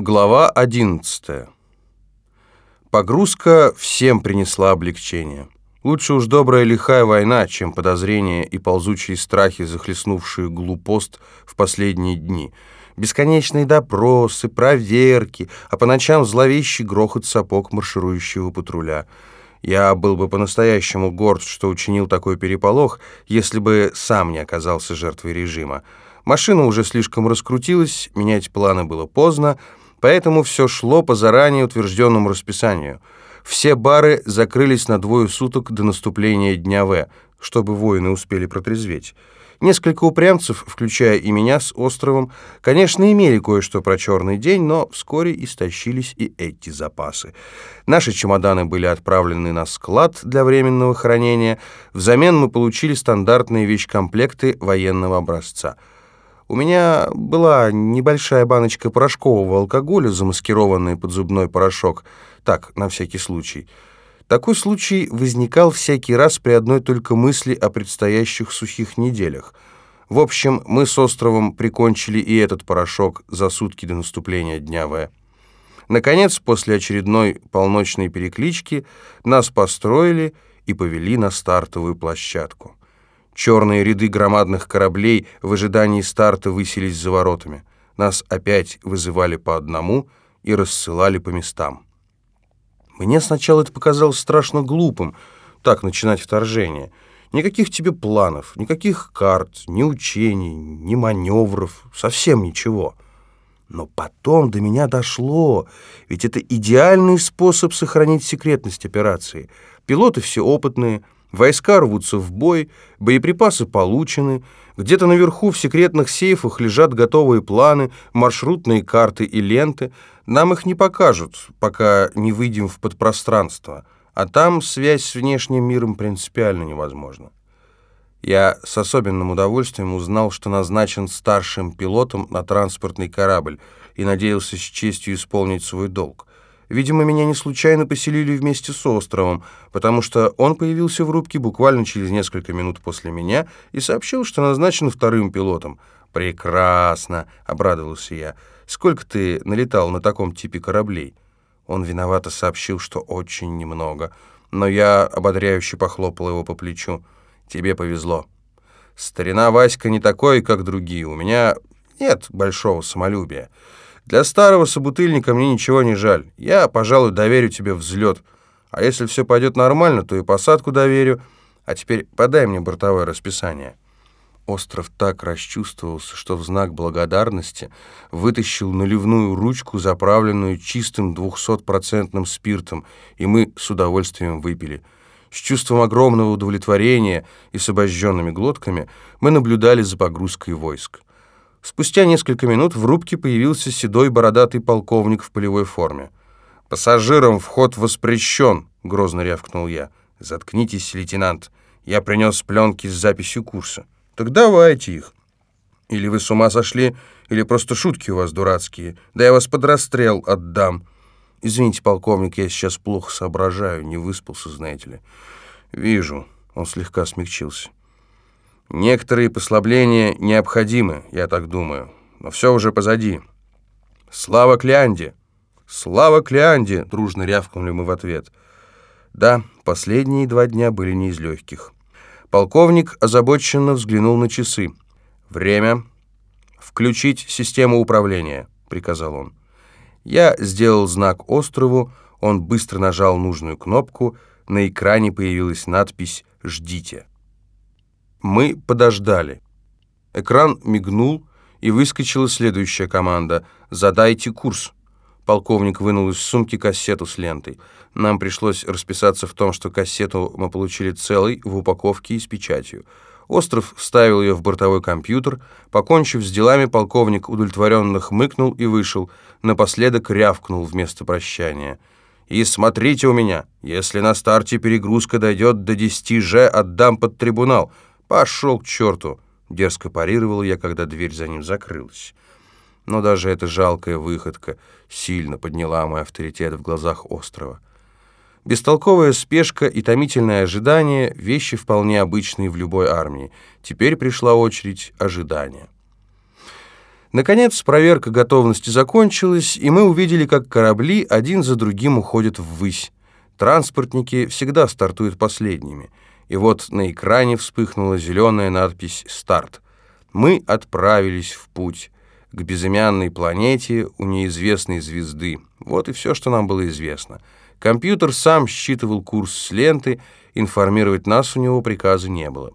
Глава 11. Погрузка всем принесла облегчение. Лучше уж добрая лихая война, чем подозрения и ползучие страхи, захлестнувшие глупост в последние дни. Бесконечные допросы, проверки, а по ночам зловещий грохот сапог марширующего патруля. Я был бы по-настоящему горд, что учинил такой переполох, если бы сам не оказался жертвой режима. Машина уже слишком раскрутилась, менять планы было поздно, Поэтому все шло по заранее утвержденному расписанию. Все бары закрылись на двое суток до наступления Дня В, чтобы воины успели протрезветь. Несколько упрямцев, включая и меня с островом, конечно, имели кое-что про черный день, но вскоре истощились и эти запасы. Наши чемоданы были отправлены на склад для временного хранения. Взамен мы получили стандартные вещкомплекты военного образца — у меня была небольшая баночка порошкового алкоголя, замаскированная под зубной порошок. Так, на всякий случай. Такой случай возникал всякий раз при одной только мысли о предстоящих сухих неделях. В общем, мы с островом прикончили и этот порошок за сутки до наступления Дня В. Наконец, после очередной полночной переклички, нас построили и повели на стартовую площадку. Черные ряды громадных кораблей в ожидании старта высились за воротами. Нас опять вызывали по одному и рассылали по местам. Мне сначала это показалось страшно глупым, так начинать вторжение. Никаких тебе планов, никаких карт, ни учений, ни маневров, совсем ничего. Но потом до меня дошло, ведь это идеальный способ сохранить секретность операции. Пилоты все опытные, Войска рвутся в бой, боеприпасы получены, где-то наверху в секретных сейфах лежат готовые планы, маршрутные карты и ленты. Нам их не покажут, пока не выйдем в подпространство, а там связь с внешним миром принципиально невозможна. Я с особенным удовольствием узнал, что назначен старшим пилотом на транспортный корабль и надеялся с честью исполнить свой долг. Видимо, меня не случайно поселили вместе с островом, потому что он появился в рубке буквально через несколько минут после меня и сообщил, что назначен вторым пилотом. «Прекрасно!» — обрадовался я. «Сколько ты налетал на таком типе кораблей?» Он виновато сообщил, что очень немного, но я ободряюще похлопал его по плечу. «Тебе повезло. Старина Васька не такой, как другие. У меня нет большого самолюбия». Для старого собутыльника мне ничего не жаль. Я, пожалуй, доверю тебе взлет. А если все пойдет нормально, то и посадку доверю. А теперь подай мне бортовое расписание». Остров так расчувствовался, что в знак благодарности вытащил наливную ручку, заправленную чистым двухсотпроцентным спиртом, и мы с удовольствием выпили. С чувством огромного удовлетворения и с обожженными глотками мы наблюдали за погрузкой войск. Спустя несколько минут в рубке появился седой бородатый полковник в полевой форме. «Пассажирам вход воспрещен», — грозно рявкнул я. «Заткнитесь, лейтенант. Я принес пленки с записью курса». «Так давайте их». «Или вы с ума сошли, или просто шутки у вас дурацкие. Да я вас под расстрел отдам». «Извините, полковник, я сейчас плохо соображаю, не выспался, знаете ли». «Вижу». Он слегка смягчился. Некоторые послабления необходимы, я так думаю, но все уже позади. Слава Клянде! Слава Клянде! Дружно рявкнули мы в ответ. Да, последние два дня были не из легких. Полковник озабоченно взглянул на часы. «Время. Включить систему управления», — приказал он. Я сделал знак острову, он быстро нажал нужную кнопку, на экране появилась надпись «Ждите». Мы подождали. Экран мигнул, и выскочила следующая команда «Задайте курс». Полковник вынул из сумки кассету с лентой. Нам пришлось расписаться в том, что кассету мы получили целой, в упаковке и с печатью. Остров вставил ее в бортовой компьютер. Покончив с делами, полковник удовлетворенно хмыкнул и вышел. Напоследок рявкнул вместо прощания. «И смотрите у меня, если на старте перегрузка дойдет до 10 же, отдам под трибунал». «Пошел к черту!» — дерзко парировал я, когда дверь за ним закрылась. Но даже эта жалкая выходка сильно подняла мой авторитет в глазах острова. Бестолковая спешка и томительное ожидание — вещи вполне обычные в любой армии. Теперь пришла очередь ожидания. Наконец, проверка готовности закончилась, и мы увидели, как корабли один за другим уходят ввысь. Транспортники всегда стартуют последними. И вот на экране вспыхнула зеленая надпись «Старт». Мы отправились в путь к безымянной планете у неизвестной звезды. Вот и все, что нам было известно. Компьютер сам считывал курс с ленты, информировать нас у него приказа не было.